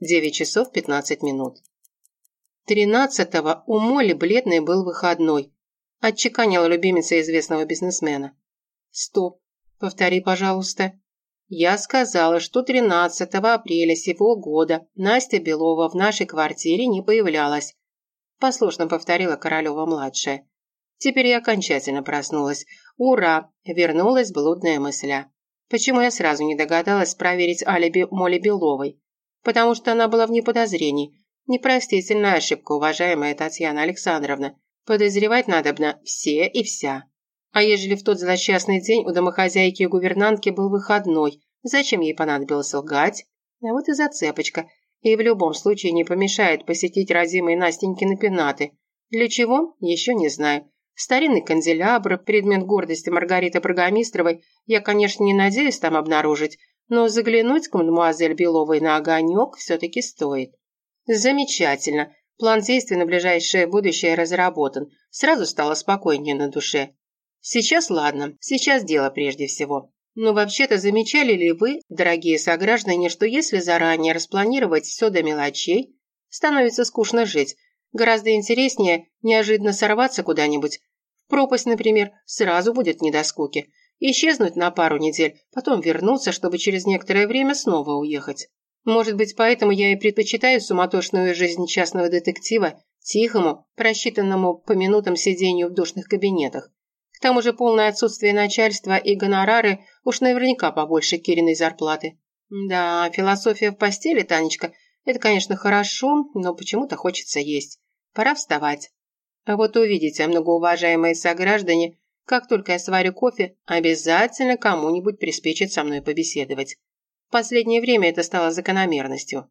9 часов 15 минут. Тринадцатого у Молли бледный был выходной. Отчеканила любимица известного бизнесмена. «Стоп, повтори, пожалуйста». Я сказала, что 13 апреля сего года Настя Белова в нашей квартире не появлялась. Послушно повторила Королева-младшая. Теперь я окончательно проснулась. Ура! Вернулась блудная мысля. Почему я сразу не догадалась проверить алиби Моли Беловой? Потому что она была вне подозрений. Непростительная ошибка, уважаемая Татьяна Александровна. Подозревать надобно все и вся. А ежели в тот злосчастный день у домохозяйки и гувернантки был выходной, зачем ей понадобилось лгать? А вот и зацепочка. И в любом случае не помешает посетить родимые Настенькины пенаты. Для чего? Еще не знаю. Старинный канделябр, предмет гордости Маргариты Прогомистровой, я, конечно, не надеюсь там обнаружить, но заглянуть к мадемуазель Беловой на огонек все-таки стоит. Замечательно. План действий на ближайшее будущее разработан. Сразу стало спокойнее на душе. Сейчас ладно, сейчас дело прежде всего. Но вообще-то замечали ли вы, дорогие сограждане, что если заранее распланировать все до мелочей, становится скучно жить. Гораздо интереснее неожиданно сорваться куда-нибудь. В пропасть, например, сразу будет не до скуки. Исчезнуть на пару недель, потом вернуться, чтобы через некоторое время снова уехать. Может быть, поэтому я и предпочитаю суматошную жизнь частного детектива тихому, просчитанному по минутам сидению в душных кабинетах. К тому же полное отсутствие начальства и гонорары уж наверняка побольше Кириной зарплаты. Да, философия в постели, Танечка, это, конечно, хорошо, но почему-то хочется есть. Пора вставать. А вот увидите, многоуважаемые сограждане, как только я сварю кофе, обязательно кому-нибудь приспичит со мной побеседовать. В последнее время это стало закономерностью.